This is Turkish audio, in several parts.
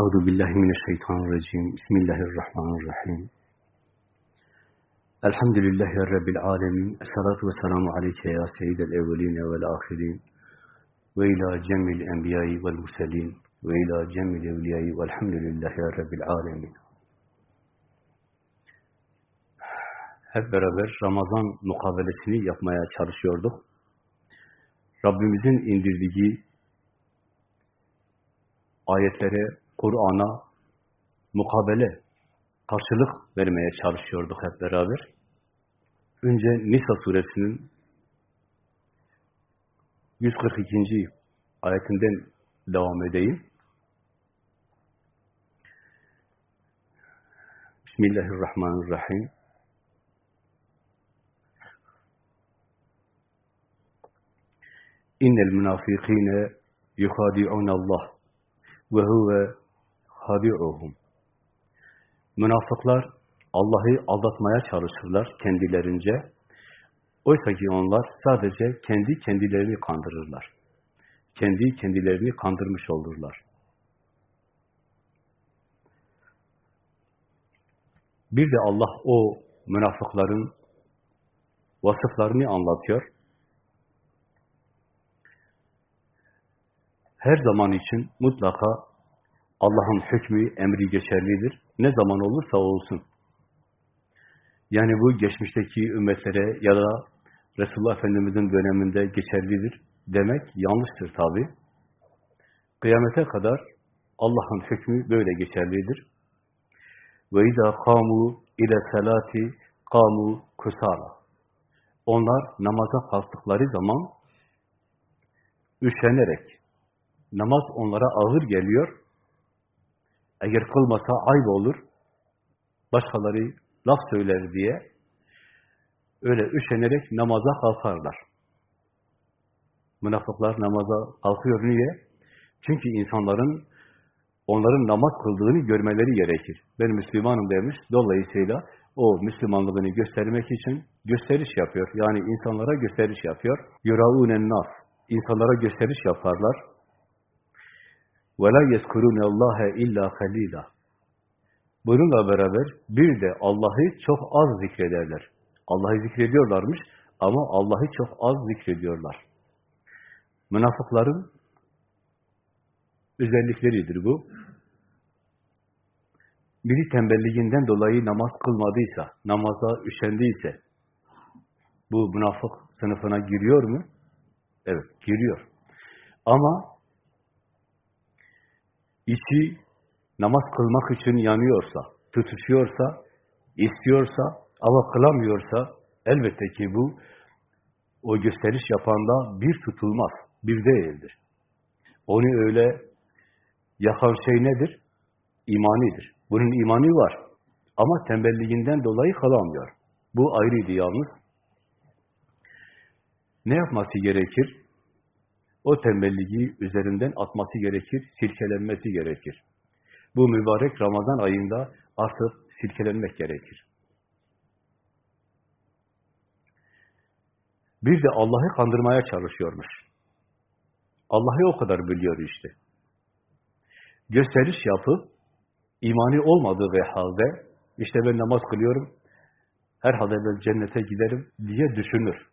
Euzu billahi mineşşeytanirracim. Bismillahirrahmanirrahim. Elhamdülillahi rabbil alamin. Essalatu vesselamu aleyke ya seyyidel evvelin ve'l ahirin. Ve ila cemil enbiya'i ve'l murselin ve ila cemil evliya'i ve'lhamdülillahi rabbil alamin. Hep beraber Ramazan mukabelesini yapmaya çalışıyorduk. Rabbimizin indirdiği ayetlere, Kur'an'a mukabele, karşılık vermeye çalışıyorduk hep beraber. Önce Nisa suresinin 142. ayetinden devam edeyim. Bismillahirrahmanirrahim. İnnel münafıkîne yuhadi'ûnallah ve huve hadi'uhum. Münafıklar Allah'ı aldatmaya çalışırlar kendilerince. Oysa ki onlar sadece kendi kendilerini kandırırlar. Kendi kendilerini kandırmış olurlar. Bir de Allah o münafıkların vasıflarını anlatıyor. her zaman için mutlaka Allah'ın hükmü, emri geçerlidir. Ne zaman olursa olsun. Yani bu geçmişteki ümmetlere ya da Resulullah Efendimiz'in döneminde geçerlidir demek yanlıştır tabi. Kıyamete kadar Allah'ın hükmü böyle geçerlidir. Ve izâ kâmû ile salati kâmû kusâla. Onlar namaza kalktıkları zaman üşenerek, namaz onlara ağır geliyor. Eğer kılmasa ayıp olur, başkaları laf söyler diye öyle üşenerek namaza kalkarlar. Münafıklar namaza kalkıyor niye? Çünkü insanların onların namaz kıldığını görmeleri gerekir. Ben Müslümanım demiş. Dolayısıyla o Müslümanlığını göstermek için gösteriş yapıyor. Yani insanlara gösteriş yapıyor. Yuraûnen nas. İnsanlara gösteriş yaparlar. وَلَا يَذْكُرُونَ اللّٰهَ اِلَّا خَلِيلًا Bununla beraber bir de Allah'ı çok az zikrederler. Allah'ı zikrediyorlarmış ama Allah'ı çok az zikrediyorlar. Münafıkların özellikleridir bu. Biri tembelliğinden dolayı namaz kılmadıysa, namaza üşendiyse, bu münafık sınıfına giriyor mu? Evet, giriyor. Ama içi namaz kılmak için yanıyorsa, tutuşuyorsa, istiyorsa ama kılamıyorsa elbette ki bu o gösteriş yapanda bir tutulmaz, bir değildir. Onu öyle yakan şey nedir? İmanidir. Bunun imanı var. Ama tembelliğinden dolayı kılamıyor. Bu ayrıydı yalnız. Ne yapması gerekir? O tembelliği üzerinden atması gerekir, silkelenmesi gerekir. Bu mübarek Ramazan ayında artık silkelenmek gerekir. Bir de Allah'ı kandırmaya çalışıyormuş. Allah'ı o kadar biliyor işte. Gösteriş yapıp, imani olmadığı halde, işte ben namaz kılıyorum, herhalde ben cennete giderim diye düşünür.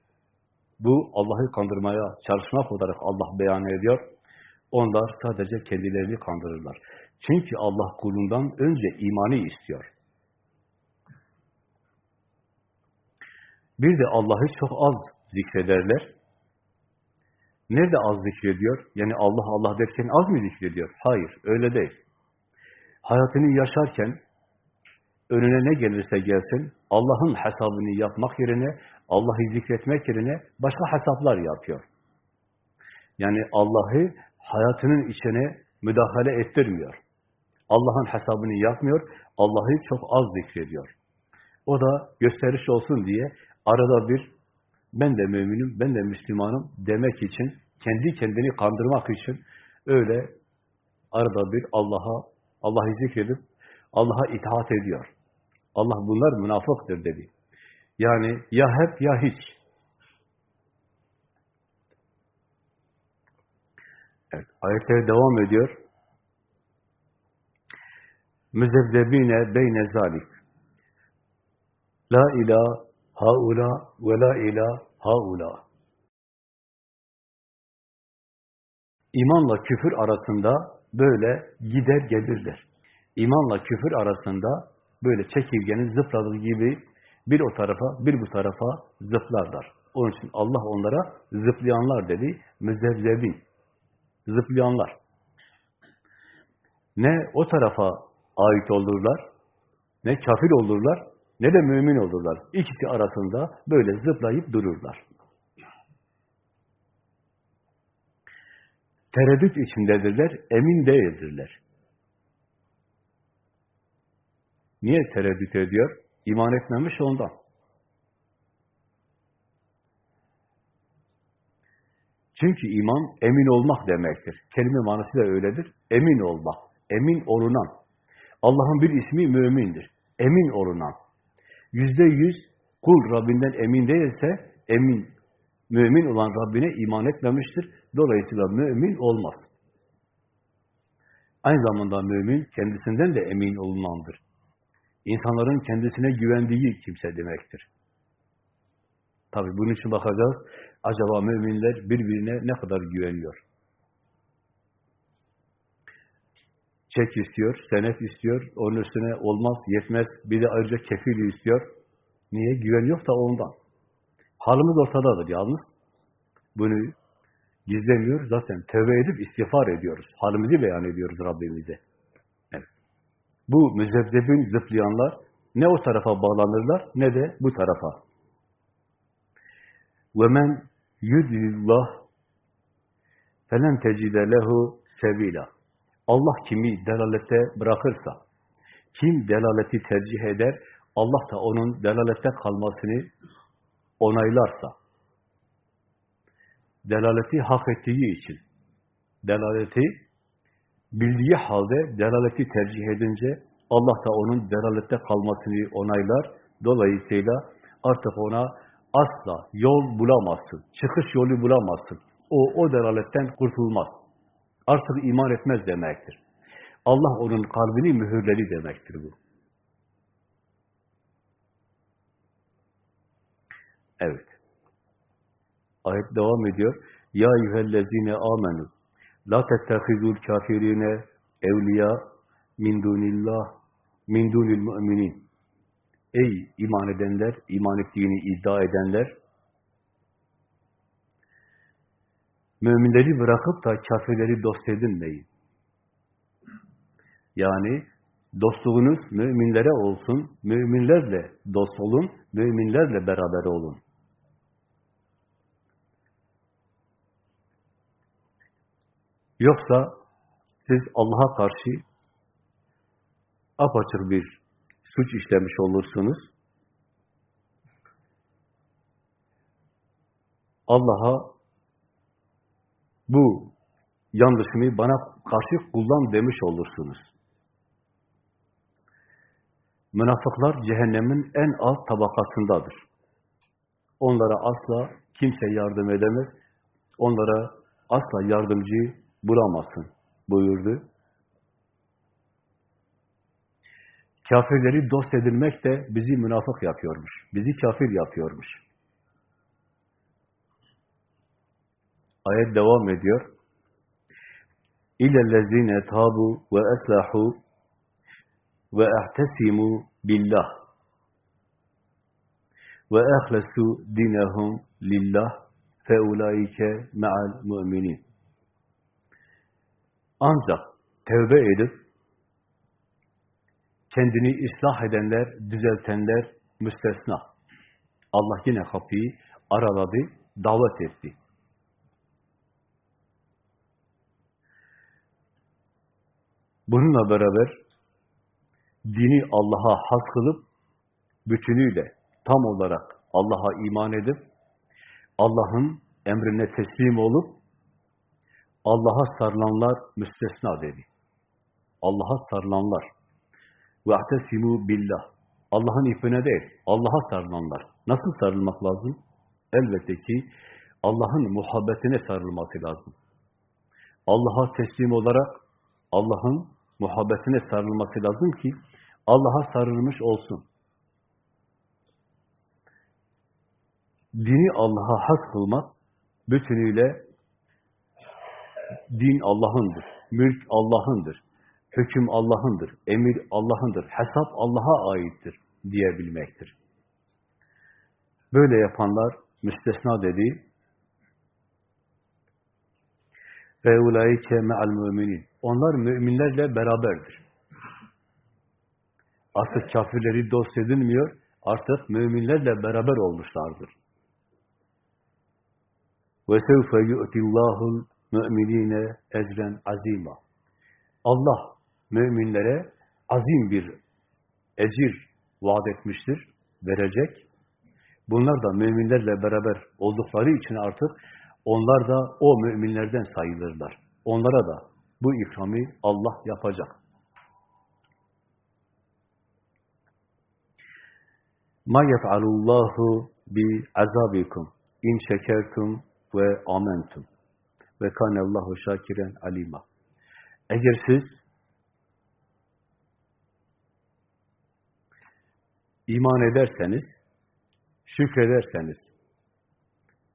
Bu Allah'ı kandırmaya çalışmak olarak Allah beyan ediyor. Onlar sadece kendilerini kandırırlar. Çünkü Allah kulundan önce imanı istiyor. Bir de Allah'ı çok az zikrederler. Nerede az zikrediyor? Yani Allah Allah derken az mı zikrediyor? Hayır, öyle değil. Hayatını yaşarken önüne ne gelirse gelsin, Allah'ın hesabını yapmak yerine, Allah'ı zikretmek yerine başka hesaplar yapıyor. Yani Allah'ı hayatının içine müdahale ettirmiyor. Allah'ın hesabını yapmıyor, Allah'ı çok az zikrediyor. O da gösteriş olsun diye arada bir ben de müminim, ben de Müslümanım demek için, kendi kendini kandırmak için öyle arada bir Allah'a Allah'ı zikredip Allah'a itaat ediyor. Allah bunlar münafıktır dedi. Yani ya hep ya hiç. Evet, ayetler devam ediyor. müzevzebine beyne zalik. La ilah haula ve la ilah haula. İmanla küfür arasında böyle gider gelirler. İmanla küfür arasında böyle çekirgenin zıpladığı gibi bir o tarafa, bir bu tarafa zıplarlar. Onun için Allah onlara zıplayanlar dedi, müzevzebin. Zıplayanlar. Ne o tarafa ait olurlar, ne kafir olurlar, ne de mümin olurlar. İkisi arasında böyle zıplayıp dururlar. Tereddüt içindedirler, emin değildirler. Niye tereddüt ediyor? İman etmemiş ondan. Çünkü iman emin olmak demektir. Kelime manası da öyledir. Emin olmak, emin olunan. Allah'ın bir ismi mümindir. Emin olunan. Yüzde yüz kul Rabbinden emin değilse, emin, mümin olan Rabbine iman etmemiştir. Dolayısıyla mümin olmaz. Aynı zamanda mümin kendisinden de emin olunandır. İnsanların kendisine güvendiği kimse demektir. Tabi bunun için bakacağız. Acaba müminler birbirine ne kadar güveniyor? Çek istiyor, senet istiyor, onun üstüne olmaz, yetmez, bir de ayrıca kefil istiyor. Niye? Güven yok da ondan. Halimiz ortadadır yalnız. Bunu gizlemiyor. Zaten tövbe edip istiğfar ediyoruz. Halimizi beyan ediyoruz Rabbimize Evet. Bu müzebzebin zıplayanlar ne o tarafa bağlanırlar ne de bu tarafa. وَمَنْ يُدْلِلَّهِ فَلَنْ تَجِدَ لَهُ سَب۪يلًا Allah kimi delalette bırakırsa, kim delaleti tercih eder, Allah da onun delalette kalmasını onaylarsa, delaleti hak ettiği için, delaleti bildiği halde delaleti tercih edince, Allah da onun delalette kalmasını onaylar. Dolayısıyla artık ona asla yol bulamazsın, çıkış yolu bulamazsın. O, o delaletten kurtulmaz. Artık iman etmez demektir. Allah onun kalbini mühürledi demektir bu. Evet. Ayet devam ediyor. Ya eyyühellezine amenu la tettehizul kafirine evliya min dunillah min dunil müminin Ey iman edenler, iman ettiğini iddia edenler, müminleri bırakıp da kafirleri dost edinmeyin. Yani dostluğunuz müminlere olsun, müminlerle dost olun, müminlerle beraber olun. Yoksa siz Allah'a karşı apaçık bir suç işlemiş olursunuz. Allah'a bu yanlışımı bana karşı kullan demiş olursunuz. Münafıklar cehennemin en alt tabakasındadır. Onlara asla kimse yardım edemez. Onlara asla yardımcı bulamazsın buyurdu. Kafirleri dost edilmek de bizi münafık yapıyormuş. Bizi kafir yapıyormuş. Ayet devam ediyor. İllellezine tabu ve eslahu ve ehtesimu billah ve ehlesu dinehum lillah feulaike me'al müminin. Ancak tevbe edip kendini ıslah edenler, düzeltenler müstesna. Allah yine kapıyı araladı, davet etti. Bununla beraber dini Allah'a has kılıp, bütünüyle, tam olarak Allah'a iman edip, Allah'ın emrine teslim olup, Allah'a sarılanlar müstesna dedi. Allah'a sarılanlar. وَاَعْتَسِمُوا billah. Allah'ın ipine değil, Allah'a sarılanlar. Nasıl sarılmak lazım? Elbette ki Allah'ın muhabbetine sarılması lazım. Allah'a teslim olarak Allah'ın muhabbetine sarılması lazım ki Allah'a sarılmış olsun. Dini Allah'a has kılmak bütünüyle din Allah'ındır, mülk Allah'ındır, hüküm Allah'ındır, emir Allah'ındır, hesap Allah'a aittir diyebilmektir. Böyle yapanlar müstesna dedi. Ve ulaike me'al müminin. Onlar müminlerle beraberdir. Artık kafirleri dost edilmiyor, artık müminlerle beraber olmuşlardır. Ve sevfe yu'tillahul müminine ecren azima. Allah müminlere azim bir ecir vaat etmiştir, verecek. Bunlar da müminlerle beraber oldukları için artık onlar da o müminlerden sayılırlar. Onlara da bu ikramı Allah yapacak. Ma yef'alullahu bi azabikum in şekertum ve amentum ve kanallahu şakiren alima. Eğer siz iman ederseniz, şükrederseniz,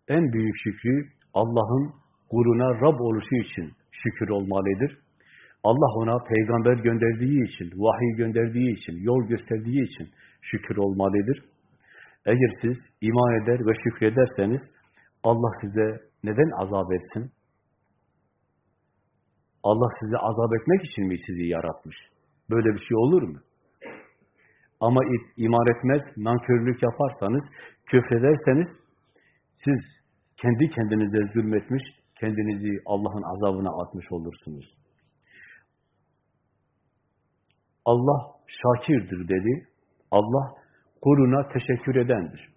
en büyük şükrü Allah'ın kuluna Rab oluşu için şükür olmalıdır. Allah ona peygamber gönderdiği için, vahiy gönderdiği için, yol gösterdiği için şükür olmalıdır. Eğer siz iman eder ve şükrederseniz Allah size neden azap etsin? Allah sizi azap etmek için mi sizi yaratmış? Böyle bir şey olur mu? Ama iman etmez, nankörlük yaparsanız, küfrederseniz siz kendi kendinize zulmetmiş, kendinizi Allah'ın azabına atmış olursunuz. Allah şakirdir dedi. Allah kuluna teşekkür edendir.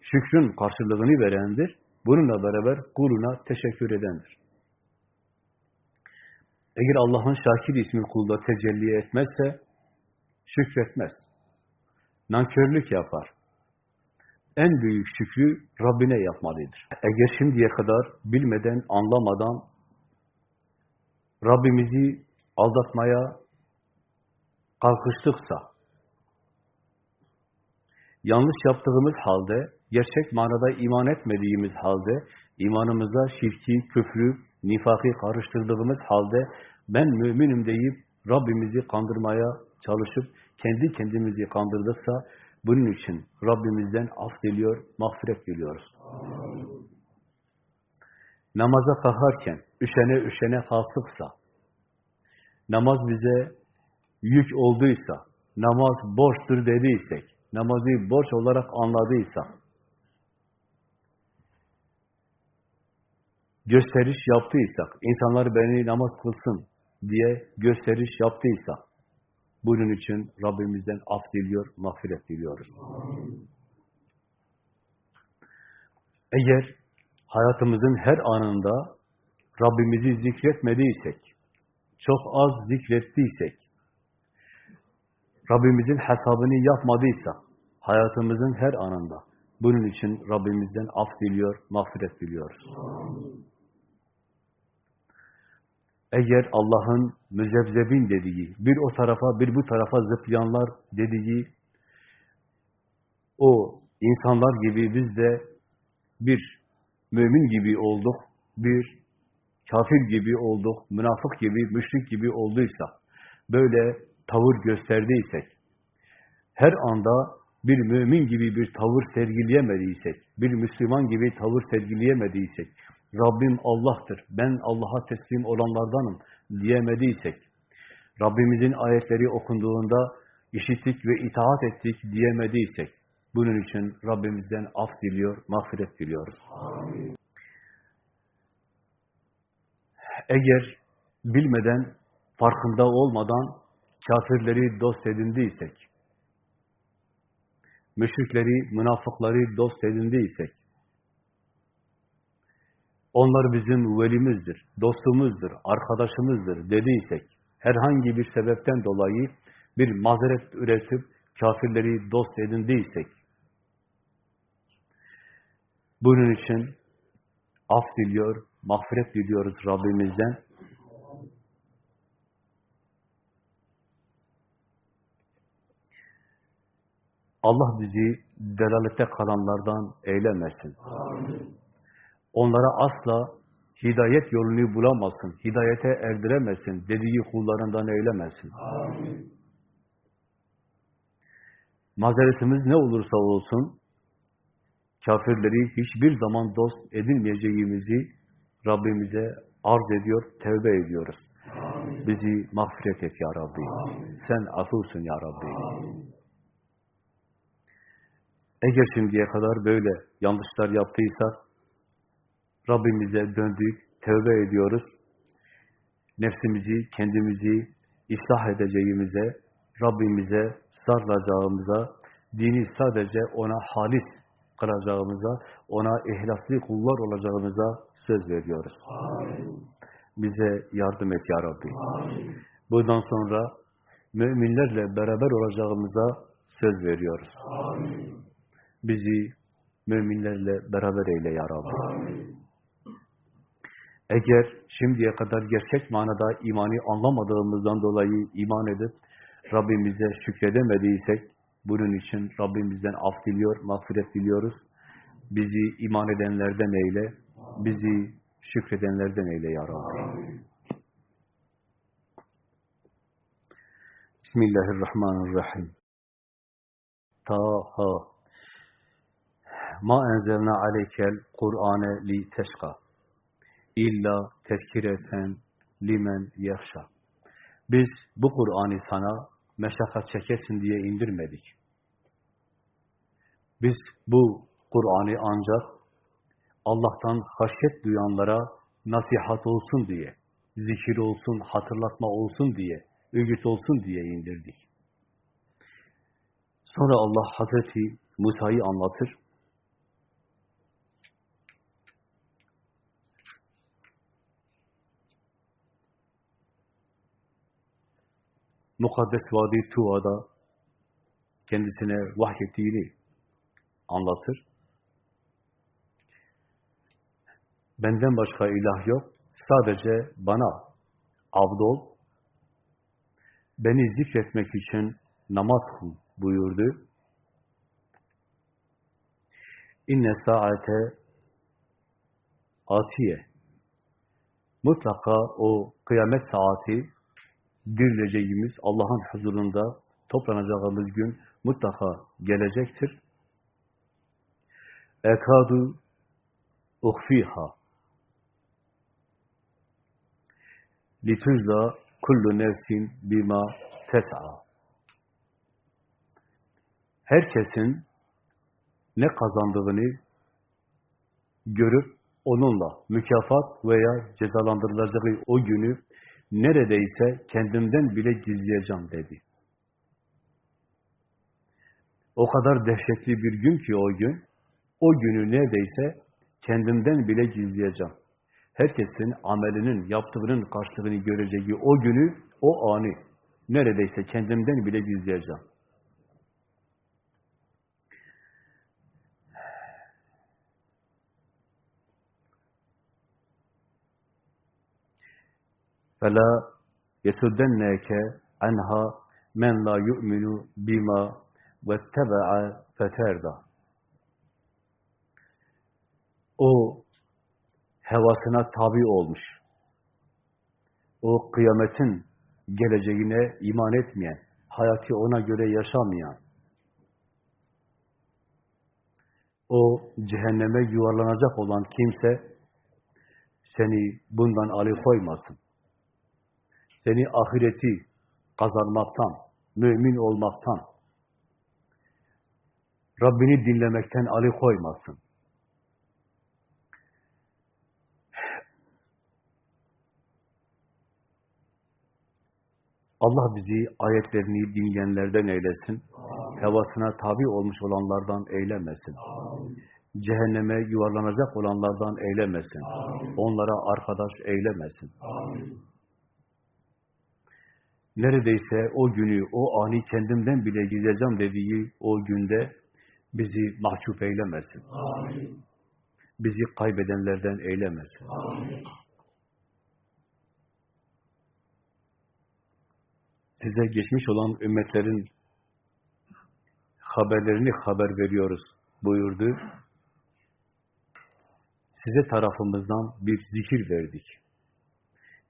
Şükrün karşılığını verendir. Bununla beraber kuluna teşekkür edendir. Eğer Allah'ın Şakir ismi kulda tecelli etmezse şükretmez. Nankörlük yapar. En büyük şükrü Rabbine yapmalıdır. Eğer şimdiye kadar bilmeden, anlamadan Rabbimizi aldatmaya kalkıştıksa, yanlış yaptığımız halde, gerçek manada iman etmediğimiz halde, imanımızda şirki, küfrü, nifakı karıştırdığımız halde, ben müminim deyip Rabbimizi kandırmaya çalışıp kendi kendimizi kandırdıksa, bunun için Rabbimizden af diliyor, mağfiret diliyoruz. Namaza kalkarken, üşene üşene kalktıksa, namaz bize yük olduysa, namaz borçtur dediysek, namazı borç olarak anladıysa, gösteriş yaptıysak, insanlar beni namaz kılsın diye gösteriş yaptıysa, bunun için Rabbimizden af diliyor, mağfiret diliyoruz. Eğer hayatımızın her anında Rabbimizi zikretmediysek, çok az zikrettiysek, Rabbimizin hesabını yapmadıysa, hayatımızın her anında, bunun için Rabbimizden af diliyor, mağfiret diliyoruz. Eğer Allah'ın müzebzebin dediği, bir o tarafa, bir bu tarafa zıplayanlar dediği, o insanlar gibi biz de bir mümin gibi olduk, bir kafir gibi olduk, münafık gibi, müşrik gibi olduysa, böyle tavır gösterdiysek, her anda bir mümin gibi bir tavır sergileyemediysek, bir Müslüman gibi tavır sergileyemediysek, Rabbim Allah'tır, ben Allah'a teslim olanlardanım diyemediysek, Rabbimizin ayetleri okunduğunda işittik ve itaat ettik diyemediysek, bunun için Rabbimizden af diliyor, mağfiret diliyoruz. Eğer bilmeden, farkında olmadan kafirleri dost edindiysek, müşrikleri, münafıkları dost edindiysek, onlar bizim velimizdir, dostumuzdur, arkadaşımızdır dediysek, herhangi bir sebepten dolayı bir mazeret üretip kafirleri dost edindiysek, bunun için af diliyor, mağfiret diliyoruz Rabbimizden. Allah bizi delalete kalanlardan eylemesin. Amin. Onlara asla hidayet yolunu bulamasın, hidayete erdiremesin, dediği kullarından eylemesin. Mazeretimiz ne olursa olsun, kafirleri hiçbir zaman dost edinmeyeceğimizi Rabbimize arz ediyor, tevbe ediyoruz. Bizi mağfiret et ya Rabbi. Sen afulsun ya Rabbi. Eğer şimdiye kadar böyle yanlışlar yaptıysak, Rabbimize döndük, tevbe ediyoruz. Nefsimizi, kendimizi ıslah edeceğimize, Rabbimize sarılacağımıza, dini sadece ona halis kılacağımıza, ona ihlaslı kullar olacağımıza söz veriyoruz. Bize yardım et ya Rabbi. Bundan sonra müminlerle beraber olacağımıza söz veriyoruz. Bizi müminlerle beraber eyle ya Rabbi. Eğer şimdiye kadar gerçek manada imanı anlamadığımızdan dolayı iman edip Rabbimize şükredemediysek, bunun için Rabbimizden af diliyor, mağfiret diliyoruz. Bizi iman edenlerden eyle, bizi şükredenlerden eyle ya Rabbi. Bismillahirrahmanirrahim. Taha. Ma enzelna aleykel Kur'ane li teşka. İlla tezkireten limen yahşa. Biz bu Kur'an'ı sana meşakkat çekesin diye indirmedik. Biz bu Kur'an'ı ancak Allah'tan haşyet duyanlara nasihat olsun diye, zikir olsun, hatırlatma olsun diye, öğüt olsun diye indirdik. Sonra Allah Hazreti Musa'yı anlatır. Mukaddes Vadi Tuva'da kendisine vahyettiğini anlatır. Benden başka ilah yok. Sadece bana abdol, beni zikretmek için namaz kıl buyurdu. İnne saate atiye. Mutlaka o kıyamet saati dirileceğimiz Allah'ın huzurunda toplanacağımız gün mutlaka gelecektir. Ekadu uhfiha lituzza kullu nefsin bima tes'a Herkesin ne kazandığını görüp onunla mükafat veya cezalandırılacağı o günü neredeyse kendimden bile gizleyeceğim dedi. O kadar dehşetli bir gün ki o gün, o günü neredeyse kendimden bile gizleyeceğim. Herkesin amelinin, yaptığının karşılığını göreceği o günü, o anı neredeyse kendimden bile gizleyeceğim. فَلَا يَسُدَّنَّكَ عَنْهَا مَنْ لَا يُؤْمِنُ بِمَا وَاتَّبَعَ فَتَرْدَى O hevasına tabi olmuş. O kıyametin geleceğine iman etmeyen, hayatı ona göre yaşamayan, o cehenneme yuvarlanacak olan kimse seni bundan alıkoymasın seni ahireti kazanmaktan, mümin olmaktan, Rabbini dinlemekten alıkoymasın. Allah bizi ayetlerini dinleyenlerden eylesin. Hevasına tabi olmuş olanlardan eylemesin. Cehenneme yuvarlanacak olanlardan eylemesin. Onlara arkadaş eylemesin. Neredeyse o günü, o ani kendimden bile gizleyeceğim dediği o günde bizi mahcup eylemesin. Bizi kaybedenlerden eylemesin. Size geçmiş olan ümmetlerin haberlerini haber veriyoruz buyurdu. Size tarafımızdan bir zikir verdik.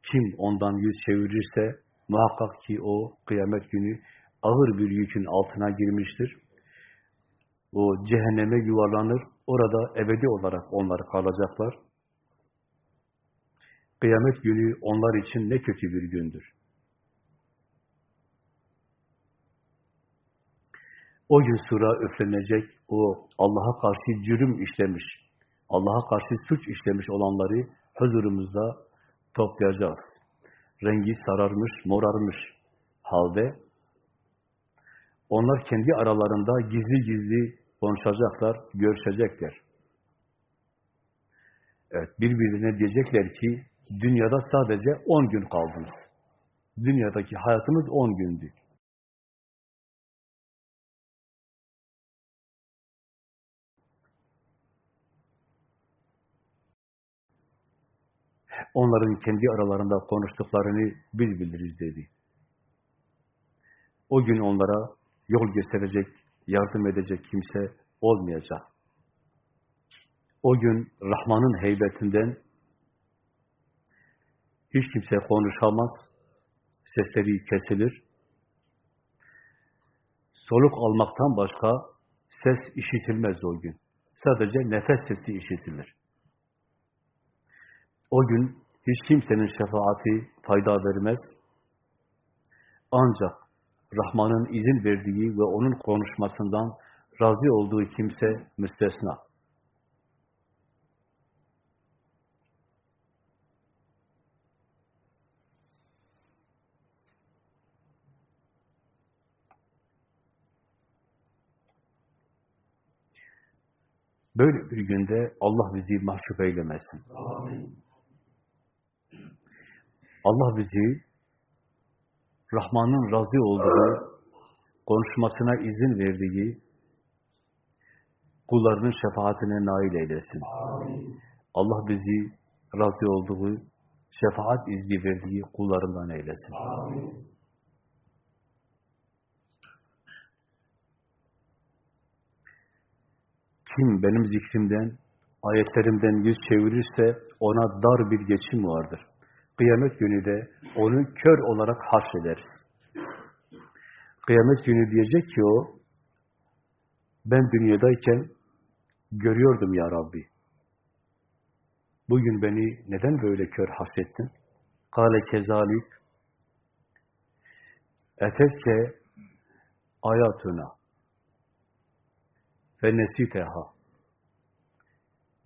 Kim ondan yüz çevirirse muhakkak ki o kıyamet günü ağır bir yükün altına girmiştir. O cehenneme yuvarlanır, orada ebedi olarak onlar kalacaklar. Kıyamet günü onlar için ne kötü bir gündür. O gün sura üflenecek, o Allah'a karşı cürüm işlemiş, Allah'a karşı suç işlemiş olanları huzurumuzda toplayacağız. Rengi sararmış, morarmış halde onlar kendi aralarında gizli gizli konuşacaklar, görüşecekler. Evet, birbirine diyecekler ki, dünyada sadece 10 gün kaldınız. Dünyadaki hayatımız 10 gündü. Onların kendi aralarında konuştuklarını biz biliriz dedi. O gün onlara yol gösterecek, yardım edecek kimse olmayacak. O gün Rahman'ın heybetinden hiç kimse konuşamaz, sesleri kesilir. Soluk almaktan başka ses işitilmez o gün. Sadece nefes sesi işitilir. O gün hiç kimsenin şefaati fayda vermez. Ancak Rahman'ın izin verdiği ve onun konuşmasından razı olduğu kimse müstesna. Böyle bir günde Allah bizi mahcup eylemesin. Amin. Allah bizi Rahman'ın razı olduğu, konuşmasına izin verdiği, kullarının şefaatine nail eylesin. Allah bizi razı olduğu, şefaat izni verdiği kullarından eylesin. Kim benim zikrimden, ayetlerimden yüz çevirirse ona dar bir geçim vardır. Kıyamet günü de onu kör olarak haşrederiz. Kıyamet günü diyecek ki o, ben dünyadayken görüyordum ya Rabbi. Bugün beni neden böyle kör hasrettin? Kale kezalik etekke ayatuna ve nesiteha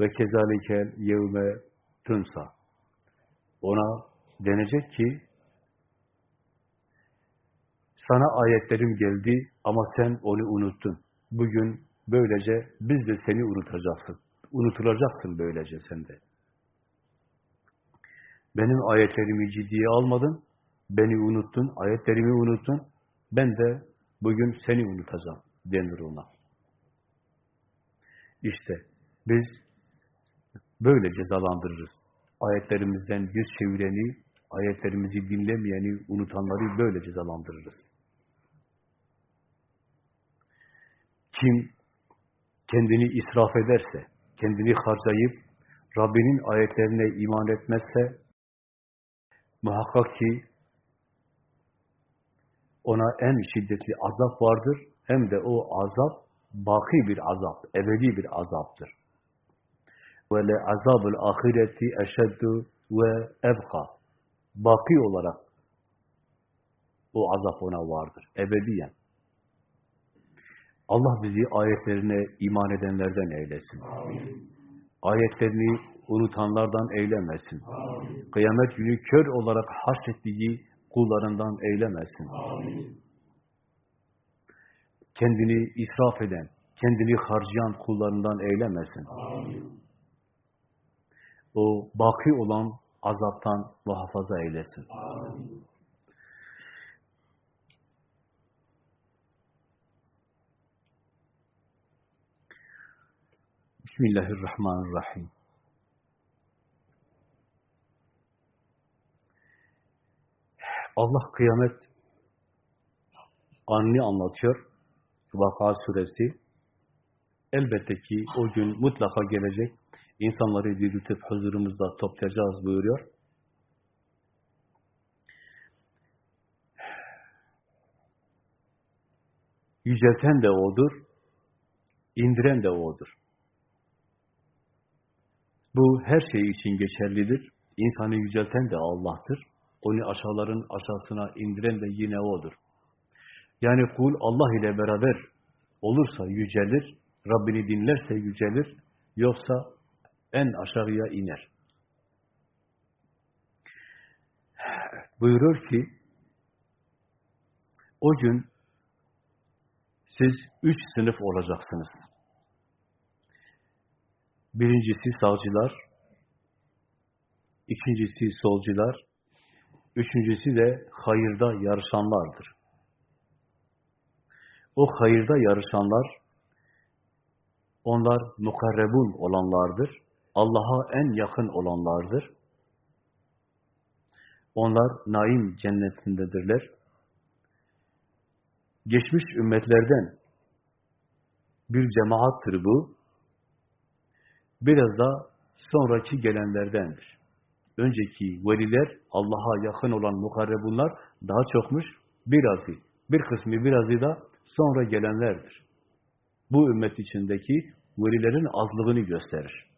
ve kezalikel yevme tunsa ona denecek ki sana ayetlerim geldi ama sen onu unuttun. Bugün böylece biz de seni unutacaksın. Unutulacaksın böylece sen de. Benim ayetlerimi ciddiye almadın, beni unuttun, ayetlerimi unuttun, ben de bugün seni unutacağım denir ona. İşte biz böyle cezalandırırız. Ayetlerimizden yüz çevireni, ayetlerimizi dinlemeyeni, unutanları böyle cezalandırırız. Kim kendini israf ederse, kendini harcayıp Rabbinin ayetlerine iman etmezse muhakkak ki ona en şiddetli azap vardır. Hem de o azap baki bir azap, ebedi bir azaptır. Ve le azabul ahireti eşeddu ve ebka. Baki olarak o azap ona vardır, ebediyen. Allah bizi ayetlerine iman edenlerden eylesin. Ayetlerini unutanlardan eylemesin. Kıyamet günü kör olarak haşrettiği kullarından eylemesin. Kendini israf eden, kendini harcayan kullarından eylemesin. Amin. O baki olan azaptan muhafaza eylesin. Amin. Bismillahirrahmanirrahim. Allah kıyamet anını anlatıyor. Vaka suresi elbette ki o gün mutlaka gelecek. İnsanları diriltip huzurumuzda toplayacağız buyuruyor. Yücelten de O'dur, indiren de O'dur. Bu her şey için geçerlidir. İnsanı yücelten de Allah'tır. Onu aşağıların aşağısına indiren de yine O'dur. Yani kul Allah ile beraber olursa yücelir, Rabbini dinlerse yücelir, yoksa en aşağıya iner. Buyurur ki, o gün siz üç sınıf olacaksınız. Birincisi sağcılar, ikincisi solcular, üçüncüsü de hayırda yarışanlardır. O hayırda yarışanlar, onlar mukarrebun olanlardır. Allah'a en yakın olanlardır. Onlar naim cennetindedirler. Geçmiş ümmetlerden bir cemaattır bu. Biraz da sonraki gelenlerdendir. Önceki veliler, Allah'a yakın olan mukarrebunlar daha çokmuş. Birazı, bir kısmı birazı da sonra gelenlerdir. Bu ümmet içindeki velilerin azlığını gösterir.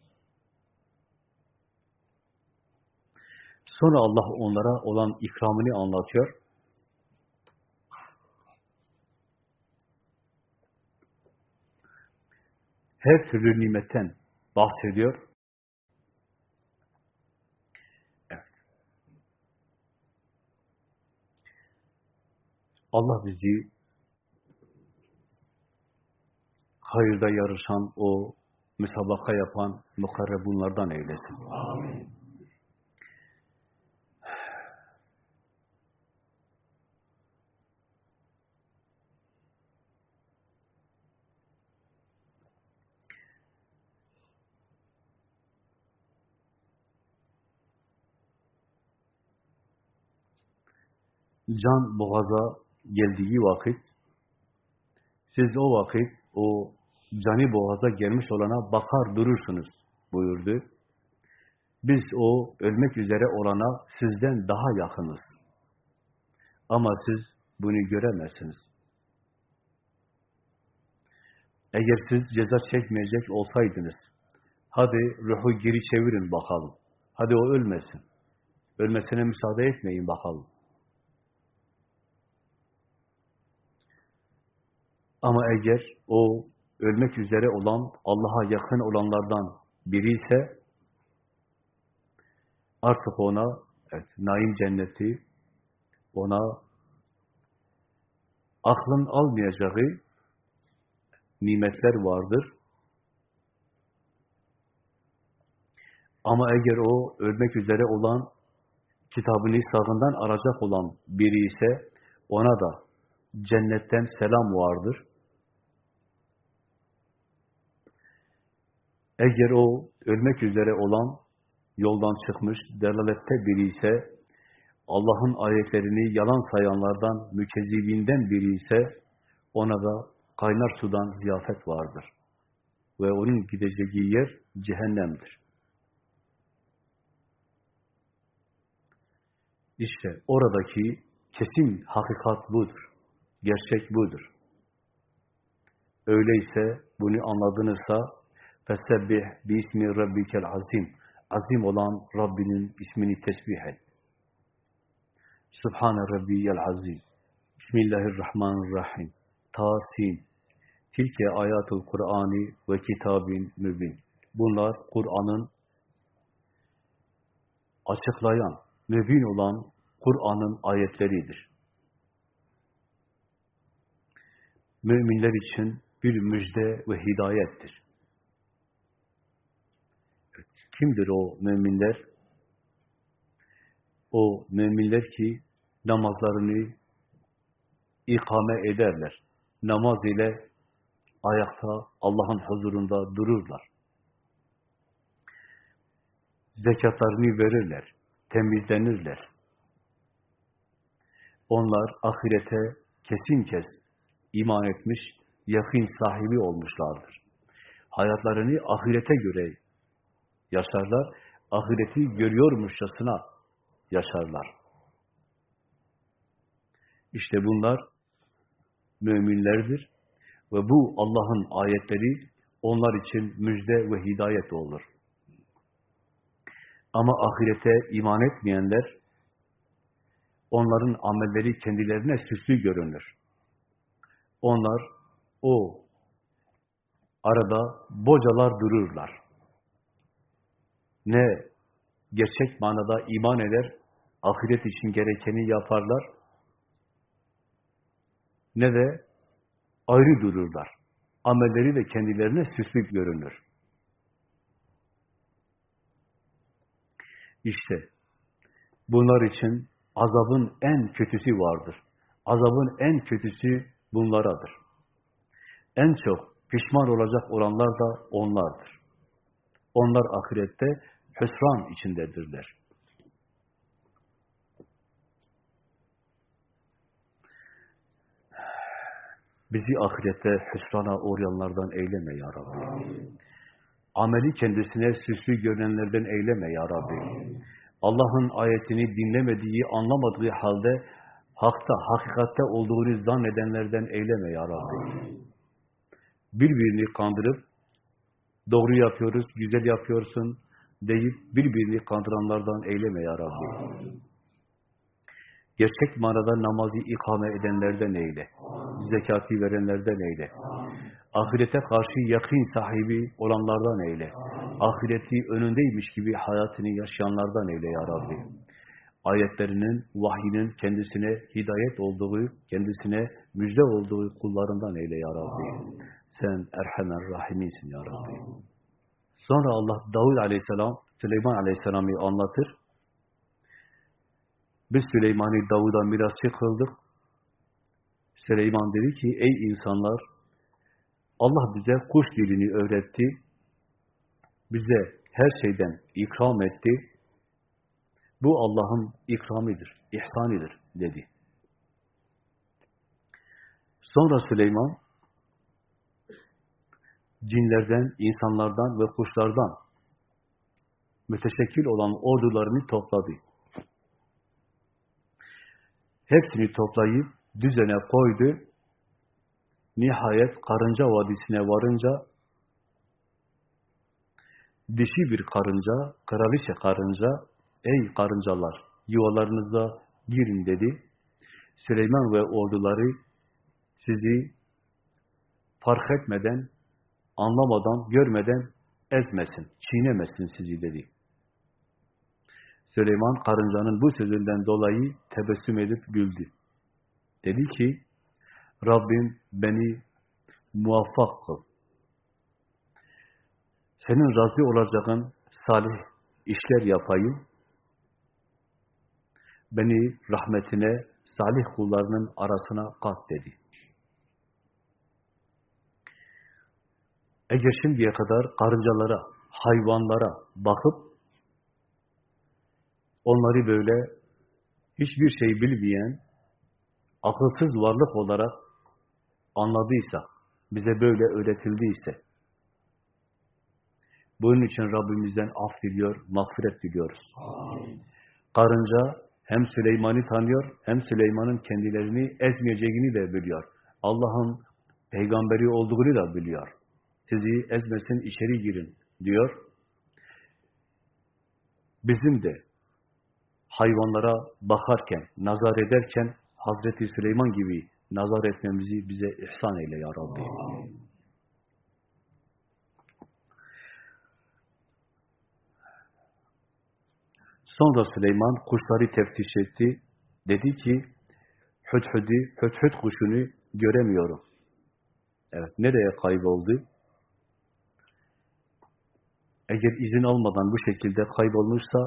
Sonra Allah onlara olan ikramını anlatıyor. Her türlü nimetten bahsediyor. Allah bizi hayırda yarışan, o müsabaka yapan mukarrebunlardan eylesin. Amin. Can boğaza geldiği vakit, siz o vakit o cani boğaza gelmiş olana bakar durursunuz buyurdu. Biz o ölmek üzere olana sizden daha yakınız. Ama siz bunu göremezsiniz. Eğer siz ceza çekmeyecek olsaydınız, hadi ruhu geri çevirin bakalım. Hadi o ölmesin. Ölmesine müsaade etmeyin bakalım. Ama eğer o ölmek üzere olan, Allah'a yakın olanlardan biri ise artık ona evet, naim cenneti, ona aklın almayacağı nimetler vardır. Ama eğer o ölmek üzere olan, kitabını sağından arayacak olan biri ise ona da cennetten selam vardır. Eğer o ölmek üzere olan, yoldan çıkmış, delalette biri ise, Allah'ın ayetlerini yalan sayanlardan, mükezzibinden biri ise, ona da kaynar sudan ziyafet vardır. Ve onun gideceği yer cehennemdir. İşte oradaki kesin hakikat budur. Gerçek budur. Öyleyse bunu anladınızsa Fesebbih biismi rabbikel azim. Azim olan Rabbinin ismini tesbih et. Subhane rabbiyel azim. Bismillahirrahmanirrahim. Tasin. Tilke ayatul Kur'ani ve kitabin mübin. Bunlar Kur'an'ın açıklayan, mübin olan Kur'an'ın ayetleridir. Müminler için bir müjde ve hidayettir. Kimdir o müminler? O müminler ki namazlarını ikame ederler. Namaz ile ayakta Allah'ın huzurunda dururlar. Zekatlarını verirler, temizlenirler. Onlar ahirete kesin kes iman etmiş, yakın sahibi olmuşlardır. Hayatlarını ahirete göre yaşarlar, ahireti görüyormuşçasına yaşarlar. İşte bunlar müminlerdir ve bu Allah'ın ayetleri onlar için müjde ve hidayet olur. Ama ahirete iman etmeyenler, onların amelleri kendilerine süslü görünür. Onlar o arada bocalar dururlar. Ne gerçek manada iman eder, ahiret için gerekeni yaparlar, ne de ayrı dururlar. Amelleri de kendilerine süslü görünür. İşte bunlar için azabın en kötüsü vardır. Azabın en kötüsü bunlaradır. En çok pişman olacak olanlar da onlardır. Onlar ahirette hüsran içindedirler. Bizi ahirette hüsrana uğrayanlardan eyleme ya Rabbi. Ameli kendisine süslü görünenlerden eyleme ya Rabbi. Allah'ın ayetini dinlemediği, anlamadığı halde hakta, hakikatte olduğunu zannedenlerden eyleme ya Rabbi. Birbirini kandırıp doğru yapıyoruz, güzel yapıyorsun deyip birbirini kandıranlardan eyleme ya Rabbi. Gerçek manada namazı ikame edenlerden eyle. Zekatı verenlerden eyle. Ahirete karşı yakın sahibi olanlardan eyle. Ahireti önündeymiş gibi hayatını yaşayanlardan eyle ya Rabbi. Ayetlerinin, vahyinin kendisine hidayet olduğu, kendisine müjde olduğu kullarından eyle ya Rabbi. Sen Erhamer Rahimisin ya Rabbi. Sonra Allah Davud Aleyhisselam, Süleyman Aleyhisselam'ı anlatır. Biz Süleyman'ı Davud'a mirasçı kıldık. Süleyman dedi ki, ey insanlar, Allah bize kuş dilini öğretti, bize her şeyden ikram etti. Bu Allah'ın ikramidir, ihsanidir dedi. Sonra Süleyman, cinlerden, insanlardan ve kuşlardan müteşekkil olan ordularını topladı. Hepsini toplayıp düzene koydu. Nihayet Karınca Vadisi'ne varınca dişi bir karınca, kraliçe karınca, ey karıncalar yuvalarınıza girin dedi. Süleyman ve orduları sizi fark etmeden, anlamadan, görmeden ezmesin, çiğnemesin sizi dedi. Süleyman karıncanın bu sözünden dolayı tebessüm edip güldü. Dedi ki, Rabbim beni muvaffak kıl. Senin razı olacağın salih işler yapayım. Beni rahmetine, salih kullarının arasına kat dedi. Eğer şimdiye kadar karıncalara, hayvanlara bakıp onları böyle hiçbir şey bilmeyen, akılsız varlık olarak anladıysa, bize böyle öğretildiyse, bunun için Rabbimizden af diliyor, mağfiret diliyoruz. Amin. Karınca hem Süleyman'ı tanıyor, hem Süleyman'ın kendilerini ezmeyeceğini de biliyor. Allah'ın peygamberi olduğunu da biliyor. Sizi ezmesin, içeri girin diyor. Bizim de hayvanlara bakarken, nazar ederken Hazreti Süleyman gibi nazar etmemizi bize ihsan eyle ya Rabbi. Sonra Süleyman kuşları teftiş etti. Dedi ki, hüdhüdü, hüdhüd kuşunu göremiyorum. Evet, nereye kayboldu? Eğer izin almadan bu şekilde kaybolmuşsa,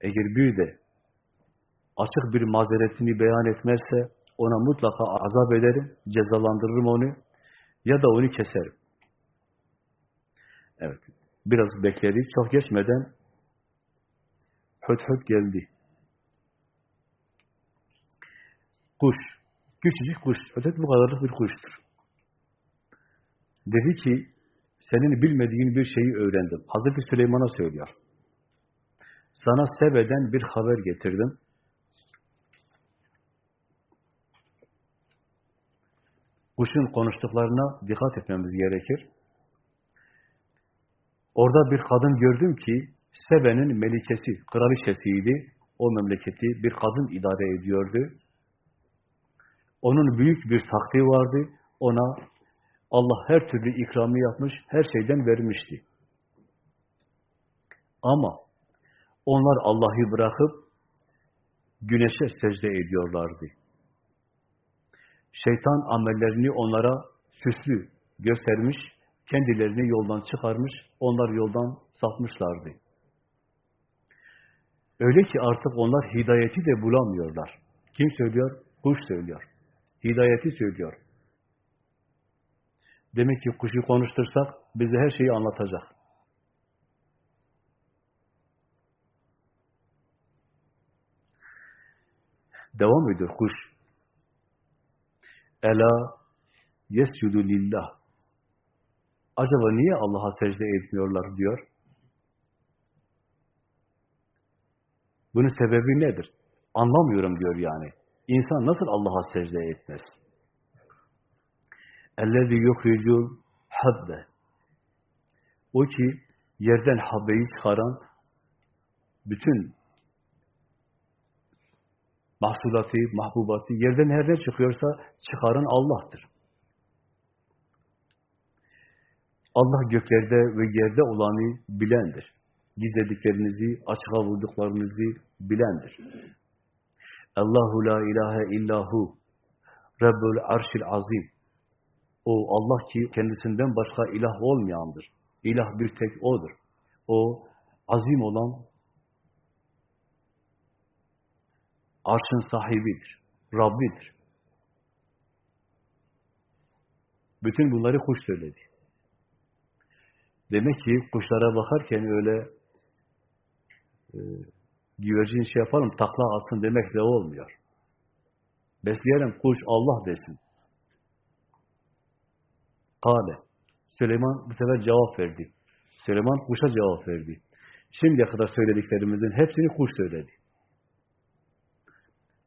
eğer bir de açık bir mazeretini beyan etmezse, ona mutlaka azap ederim, cezalandırırım onu ya da onu keserim. Evet, biraz bekledik, çok geçmeden höt höt geldi. Kuş, Küçücük kuş, öteki bu kadarlık bir kuştur. Dedi ki, senin bilmediğin bir şeyi öğrendim. Hazreti Süleyman'a söylüyor. Sana Sebe'den bir haber getirdim. Kuşun konuştuklarına dikkat etmemiz gerekir. Orada bir kadın gördüm ki, Sebe'nin melikesi, kraliçesiydi. O memleketi bir kadın idare ediyordu. Onun büyük bir taktiği vardı. Ona Allah her türlü ikramı yapmış, her şeyden vermişti. Ama onlar Allah'ı bırakıp güneşe secde ediyorlardı. Şeytan amellerini onlara süslü göstermiş, kendilerini yoldan çıkarmış, onlar yoldan sapmışlardı. Öyle ki artık onlar hidayeti de bulamıyorlar. Kim söylüyor? Kuş söylüyor. Hidayeti söylüyor. Demek ki kuşu konuştursak bize her şeyi anlatacak. Devam ediyor kuş. Ela yescudu lillah. Acaba niye Allah'a secde etmiyorlar diyor. Bunun sebebi nedir? Anlamıyorum diyor yani. İnsan nasıl Allah'a secde etmez? اَلَّذِي يُخْرِجُ habbe. O ki yerden habbeyi çıkaran bütün mahsulatı, mahbubatı, yerden nereden çıkıyorsa çıkaran Allah'tır. Allah göklerde ve yerde olanı bilendir. Gizlediklerinizi, açığa vurduklarınızı bilendir. Allahu la ilahe illahu Rabbul arşil azim. o Allah ki kendisinden başka ilah olmayandır. İlah bir tek O'dur. O azim olan arşın sahibidir. Rabbidir. Bütün bunları kuş söyledi. Demek ki kuşlara bakarken öyle e, güvercin şey yapalım, takla atsın demekle olmuyor. Besleyelim kuş Allah desin. Kale. Süleyman bu sefer cevap verdi. Süleyman kuşa cevap verdi. Şimdiye kadar söylediklerimizin hepsini kuş söyledi.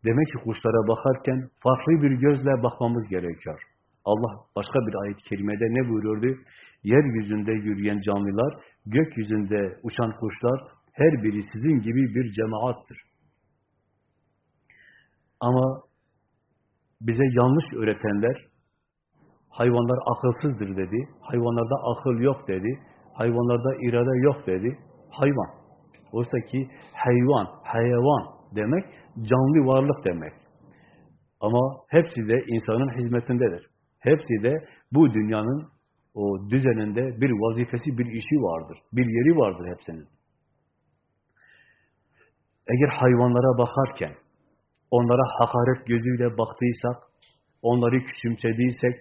Demek ki kuşlara bakarken farklı bir gözle bakmamız gerekiyor. Allah başka bir ayet-i kerimede ne buyuruyordu? Yeryüzünde yürüyen canlılar, gökyüzünde uçan kuşlar, her biri sizin gibi bir cemaattır. Ama bize yanlış öğretenler, hayvanlar akılsızdır dedi, hayvanlarda akıl yok dedi, hayvanlarda irade yok dedi, hayvan. Oysa ki hayvan, hayvan demek canlı varlık demek. Ama hepsi de insanın hizmetindedir. Hepsi de bu dünyanın o düzeninde bir vazifesi, bir işi vardır. Bir yeri vardır hepsinin. Eğer hayvanlara bakarken onlara hakaret gözüyle baktıysak, onları küçümsediysek,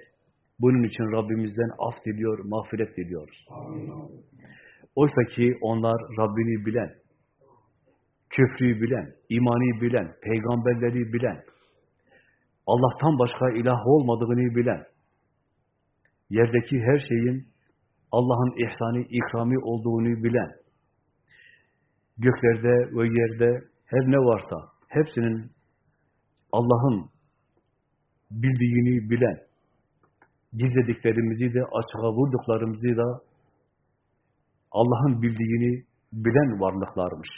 bunun için Rabbimizden af diliyor, mağfiret diliyoruz. Oysa ki onlar Rabbini bilen, küfrü bilen, imani bilen, peygamberleri bilen, Allah'tan başka ilah olmadığını bilen, yerdeki her şeyin Allah'ın ihsanı, ikrami olduğunu bilen, göklerde ve yerde her ne varsa hepsinin Allah'ın bildiğini bilen, gizlediklerimizi de açığa vurduklarımızı da Allah'ın bildiğini bilen varlıklarmış.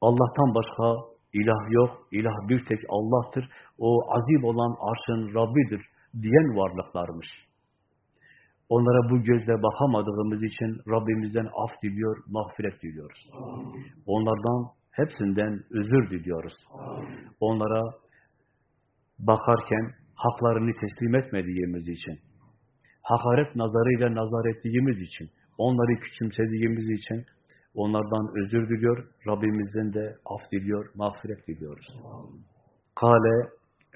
Allah'tan başka ilah yok, ilah bir tek Allah'tır, o azim olan arşın Rabbidir diyen varlıklarmış. Onlara bu gözle bakamadığımız için Rabbimizden af diliyor, mağfiret diliyoruz. Onlardan hepsinden özür diliyoruz. Onlara bakarken haklarını teslim etmediğimiz için, hakaret nazarıyla nazar ettiğimiz için, onları küçümsediğimiz için onlardan özür diliyor, Rabbimizden de af diliyor, mağfiret diliyoruz. Kale,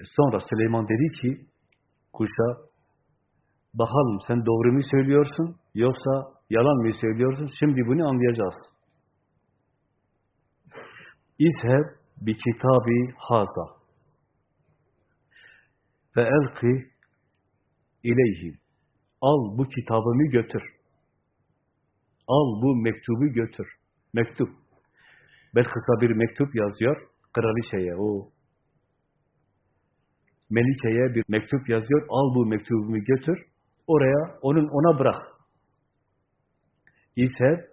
sonra Süleyman dedi ki, kuşa, bakalım sen doğru mu söylüyorsun, yoksa yalan mı söylüyorsun, şimdi bunu anlayacağız. İzheb bi kitabi haza. Ve elki ileyhim. Al bu kitabımı götür. Al bu mektubu götür. Mektup. Belkıs'a bir mektup yazıyor. Kraliçeye, o Melike'ye bir mektup yazıyor. Al bu mektubumu götür. Oraya, onun ona bırak. İse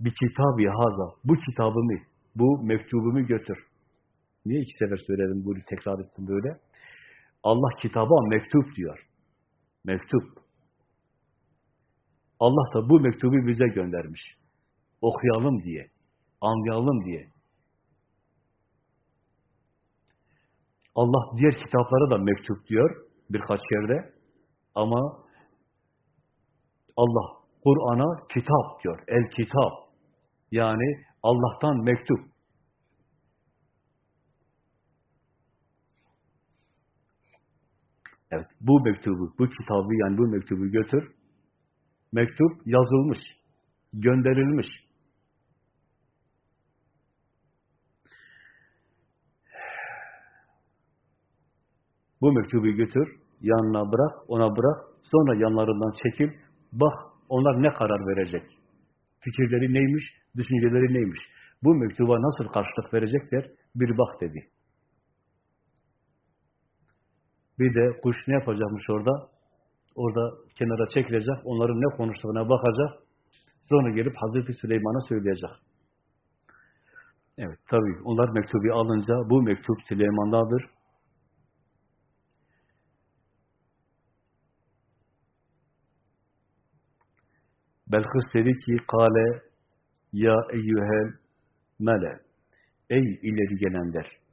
bir kitabı haza. Bu kitabımı, bu mektubumu götür. Niye iki sefer söyledim, bunu tekrar ettim böyle? Allah kitaba mektup diyor. Mektup. Allah da bu mektubu bize göndermiş. Okuyalım diye, anlayalım diye. Allah diğer kitaplara da mektup diyor birkaç yerde. Ama Allah Kur'an'a kitap diyor. El kitap. Yani Allah'tan mektup. Evet, bu mektubu, bu kitabı yani bu mektubu götür. Mektup yazılmış, gönderilmiş. Bu mektubu götür, yanına bırak, ona bırak, sonra yanlarından çekil, bak onlar ne karar verecek. Fikirleri neymiş, düşünceleri neymiş. Bu mektuba nasıl karşılık verecekler, bir bak dedi. Bir de kuş ne yapacakmış orada? Orada kenara çekilecek, onların ne konuştuğuna bakacak, sonra gelip Hazreti Süleyman'a söyleyecek. Evet, tabii onlar mektubu alınca, bu mektup Süleyman'dadır. Belkıs dedi ki, kale ya eyyühel mele, ey ileri gelenler,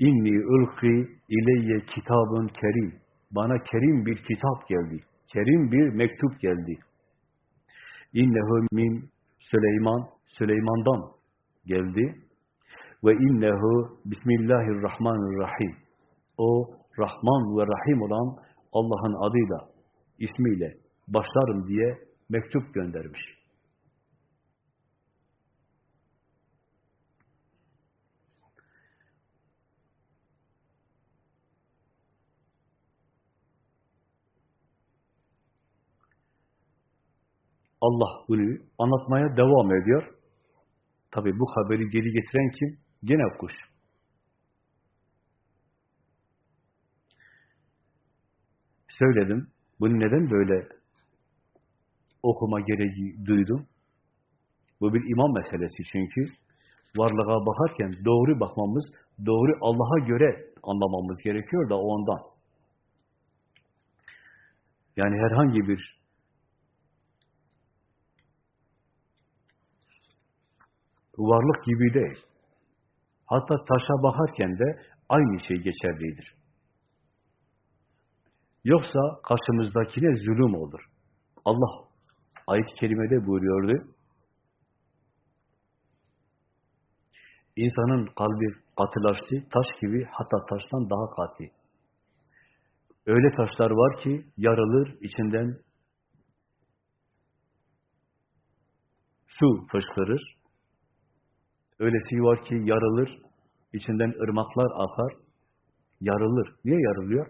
inni ülki ileyye kitabın kerim, bana kerim bir kitap geldi, kerim bir mektup geldi. İnnehu min Süleyman, Süleyman'dan geldi. Ve innehu Bismillahirrahmanirrahim. O Rahman ve Rahim olan Allah'ın adıyla, ismiyle başlarım diye mektup göndermiş. Allah bunu anlatmaya devam ediyor. Tabi bu haberi geri getiren kim? Gene kuş. Söyledim. Bunu neden böyle okuma gereği duydum? Bu bir iman meselesi çünkü. Varlığa bakarken doğru bakmamız, doğru Allah'a göre anlamamız gerekiyor da ondan. Yani herhangi bir varlık gibi değil. Hatta taşa bakarken de aynı şey geçerlidir. Yoksa karşımızdakine zulüm olur. Allah ayet-i kerimede buyuruyordu. İnsanın kalbi katılaştı, taş gibi hatta taştan daha katı. Öyle taşlar var ki yarılır, içinden su fışkırır. Öylesi var ki yarılır, içinden ırmaklar akar, yarılır. Niye yarılıyor?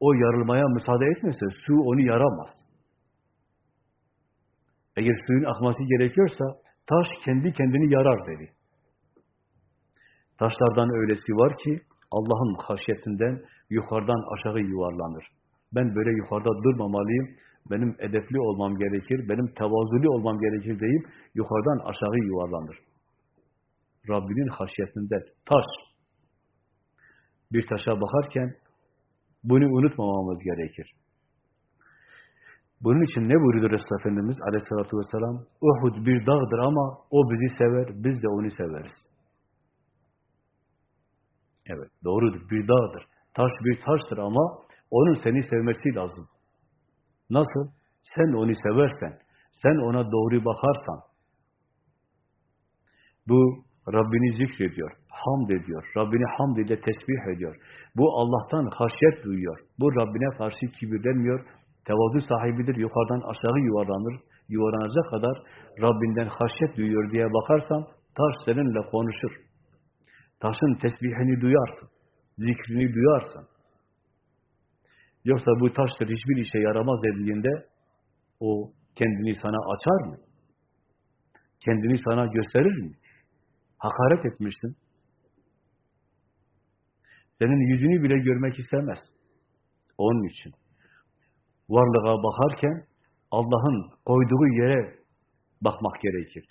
O yarılmaya müsaade etmese su onu yaramaz. Eğer suyun akması gerekiyorsa taş kendi kendini yarar dedi. Taşlardan öylesi var ki Allah'ın haşyetinden yukarıdan aşağı yuvarlanır. Ben böyle yukarıda durmamalıyım, benim edepli olmam gerekir, benim tevazuli olmam gerekir deyip yukarıdan aşağı yuvarlanır. Rabbinin haşyetinden. Taş. Bir taşa bakarken bunu unutmamamız gerekir. Bunun için ne buyuruyor Resulullah Efendimiz aleyhissalatü vesselam? Uhud bir dağdır ama o bizi sever, biz de onu severiz. Evet, doğrudur. Bir dağdır. Taş bir taştır ama onun seni sevmesi lazım. Nasıl? Sen onu seversen, sen ona doğru bakarsan, bu Rabbini zikrediyor, hamd ediyor, Rabbini hamd ile tesbih ediyor. Bu Allah'tan haşyet duyuyor. Bu Rabbine karşı kibirlenmiyor, tevazu sahibidir, yukarıdan aşağı yuvarlanır, yuvarlanacak kadar Rabbinden haşyet duyuyor diye bakarsan, taş seninle konuşur. Taşın tesbihini duyarsın. zikrini duyarsan, yoksa bu taştır hiçbir işe yaramaz dediğinde o kendini sana açar mı? Kendini sana gösterir mi? Hakaret etmişsin. Senin yüzünü bile görmek istemez. Onun için varlığa bakarken Allah'ın koyduğu yere bakmak gerekir.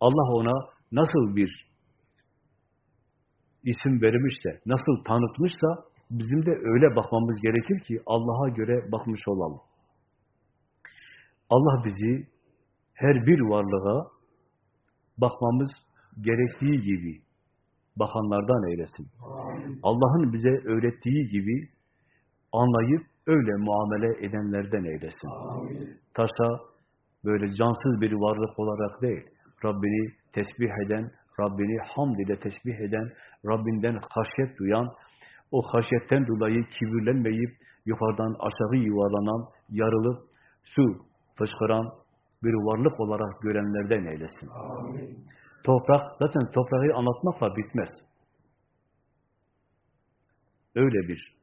Allah ona nasıl bir isim vermişse, nasıl tanıtmışsa bizim de öyle bakmamız gerekir ki Allah'a göre bakmış olalım. Allah bizi her bir varlığa bakmamız gerektiği gibi bakanlardan eylesin. Allah'ın bize öğrettiği gibi anlayıp öyle muamele edenlerden eylesin. Amin. Taşa böyle cansız bir varlık olarak değil, Rabbini tesbih eden, Rabbini hamd ile tesbih eden, Rabbinden haşyet duyan, o haşyetten dolayı kibirlenmeyip yukarıdan aşağı yuvarlanan, yarılıp su fışkıran bir varlık olarak görenlerden eylesin. Amin. Toprak, zaten toprağı anlatmakla bitmez. Öyle bir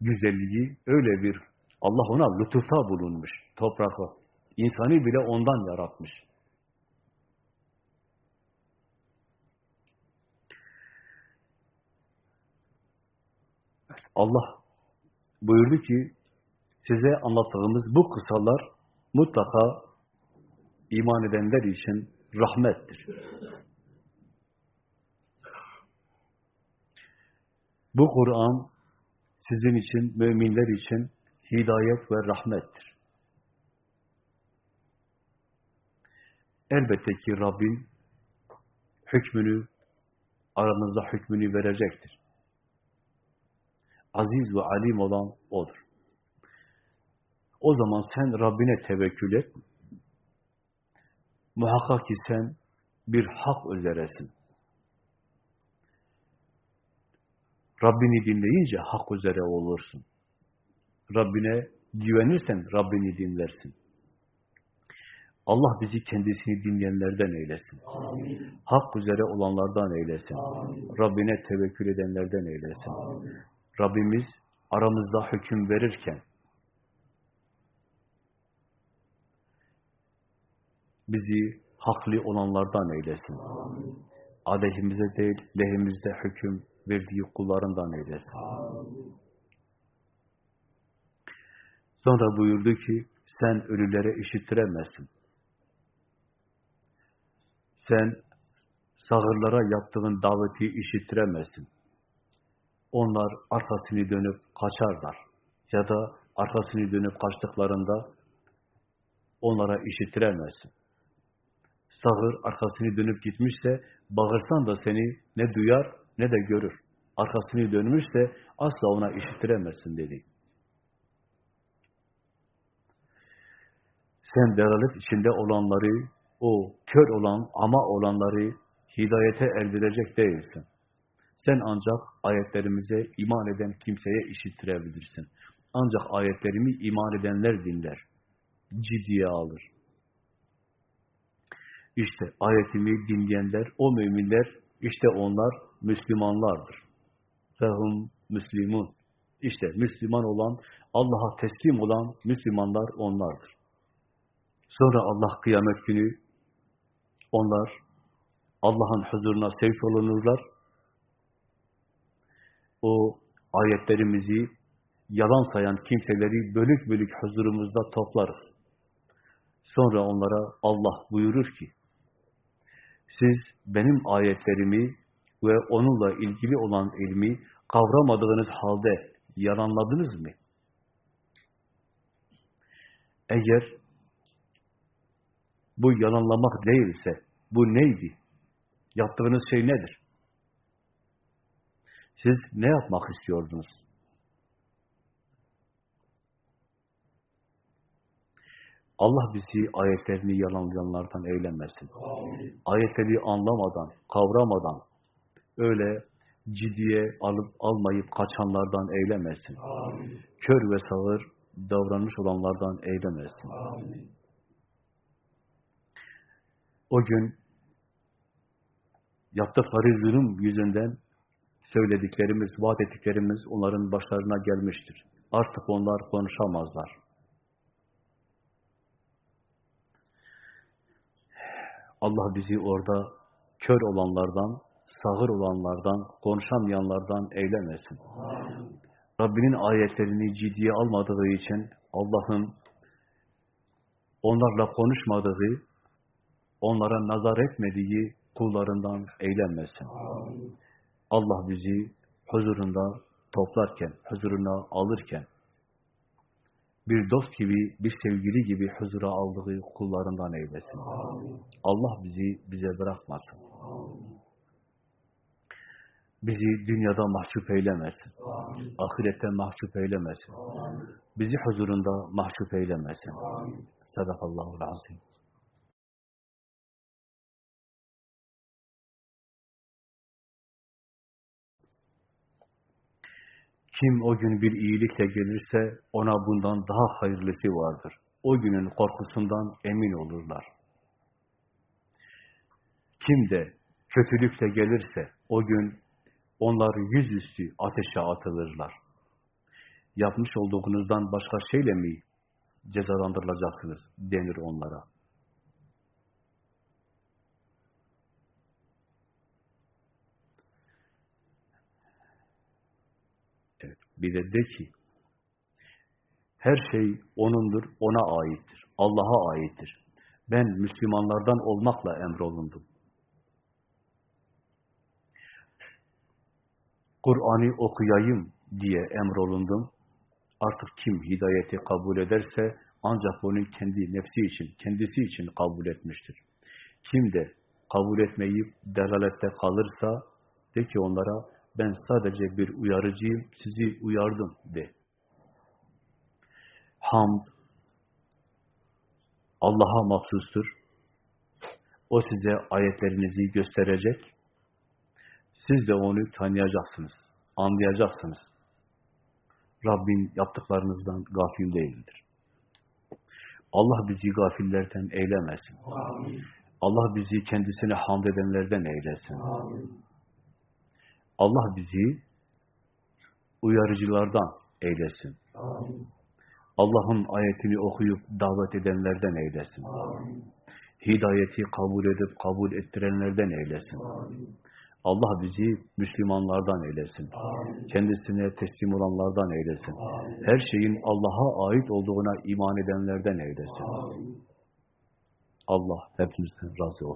güzelliği, öyle bir Allah ona lütufta bulunmuş toprağı. İnsanı bile ondan yaratmış. Allah buyurdu ki size anlattığımız bu kısalar mutlaka iman edenler için rahmettir. Bu Kur'an sizin için, müminler için hidayet ve rahmettir. Elbette ki Rabbin hükmünü, aranızda hükmünü verecektir. Aziz ve alim olan O'dur. O zaman sen Rabbine tevekkül et. Muhakkak ki sen bir hak üzeresin. Rabbini dinleyince hak üzere olursun. Rabbine güvenirsen Rabbini dinlersin. Allah bizi kendisini dinleyenlerden eylesin. Amin. Hak üzere olanlardan eylesin. Amin. Rabbine tevekkül edenlerden eylesin. Amin. Rabbimiz aramızda hüküm verirken bizi haklı olanlardan eylesin. Aleyhimize değil, lehimizde hüküm verdiği kullarından eylesin. Sonra buyurdu ki, sen ölülere işittiremezsin. Sen sağırlara yaptığın daveti işittiremezsin. Onlar arkasını dönüp kaçarlar. Ya da arkasını dönüp kaçtıklarında onlara işittiremezsin. Sağır arkasını dönüp gitmişse, bağırsan da seni ne duyar ne de görür. Arkasını dönmüşse asla ona işittiremezsin dedi. Sen delalet içinde olanları, o kör olan ama olanları hidayete erdirecek değilsin. Sen ancak ayetlerimize iman eden kimseye işittirebilirsin. Ancak ayetlerimi iman edenler dinler. Ciddiye alır. İşte ayetimi dinleyenler, o müminler, işte onlar Müslümanlardır. Fehum Müslümun. İşte Müslüman olan, Allah'a teslim olan Müslümanlar onlardır. Sonra Allah kıyamet günü onlar Allah'ın huzuruna sevk olunurlar. O ayetlerimizi yalan sayan kimseleri bölük bölük huzurumuzda toplarız. Sonra onlara Allah buyurur ki, siz benim ayetlerimi ve onunla ilgili olan ilmi kavramadığınız halde yalanladınız mı? Eğer bu yalanlamak değilse, bu neydi? Yaptığınız şey nedir? Siz ne yapmak istiyordunuz? Allah bizi ayetlerini yalanlayanlardan eylemesin. Ayetleri anlamadan, kavramadan, öyle ciddiye alıp almayıp kaçanlardan eylemesin. Amin. Kör ve sağır davranmış olanlardan eylemesin. Amin. O gün yaptıkları zulüm yüzünden Söylediklerimiz, vaat ettiklerimiz onların başlarına gelmiştir. Artık onlar konuşamazlar. Allah bizi orada kör olanlardan, sağır olanlardan, konuşamayanlardan eylemesin. Rabbinin ayetlerini ciddiye almadığı için Allah'ın onlarla konuşmadığı, onlara nazar etmediği kullarından eylenmesin. Allah bizi huzurunda toplarken, huzuruna alırken, bir dost gibi, bir sevgili gibi huzura aldığı kullarından eylesin. Allah bizi bize bırakmasın. Bizi dünyada mahcup eylemesin. Ahirette mahcup eylemesin. Bizi huzurunda mahcup eylemesin. Sadakallahu azim. Kim o gün bir iyilikle gelirse ona bundan daha hayırlısı vardır. O günün korkusundan emin olurlar. Kim de kötülükle gelirse o gün onlar yüzüstü ateşe atılırlar. Yapmış olduğunuzdan başka şeyle mi cezalandırılacaksınız denir onlara. Bir de ki, her şey O'nundur, O'na aittir, Allah'a aittir. Ben Müslümanlardan olmakla emrolundum. Kur'an'ı okuyayım diye emrolundum. Artık kim hidayeti kabul ederse ancak onun kendi nefsi için, kendisi için kabul etmiştir. Kim de kabul etmeyip delalette kalırsa de ki onlara ben sadece bir uyarıcıyım, sizi uyardım de. Hamd Allah'a mahsustur. O size ayetlerinizi gösterecek. Siz de onu tanıyacaksınız, anlayacaksınız. Rabbin yaptıklarınızdan gafil değildir. Allah bizi gafillerden eylemesin. Amin. Allah bizi kendisine hamd edenlerden eylesin. Amin. Allah bizi uyarıcılardan eylesin. Allah'ın ayetini okuyup davet edenlerden eylesin. Amin. Hidayeti kabul edip kabul ettirenlerden eylesin. Amin. Allah bizi Müslümanlardan eylesin. Amin. Kendisine teslim olanlardan eylesin. Amin. Her şeyin Allah'a ait olduğuna iman edenlerden eylesin. Amin. Allah hepimizden razı olsun.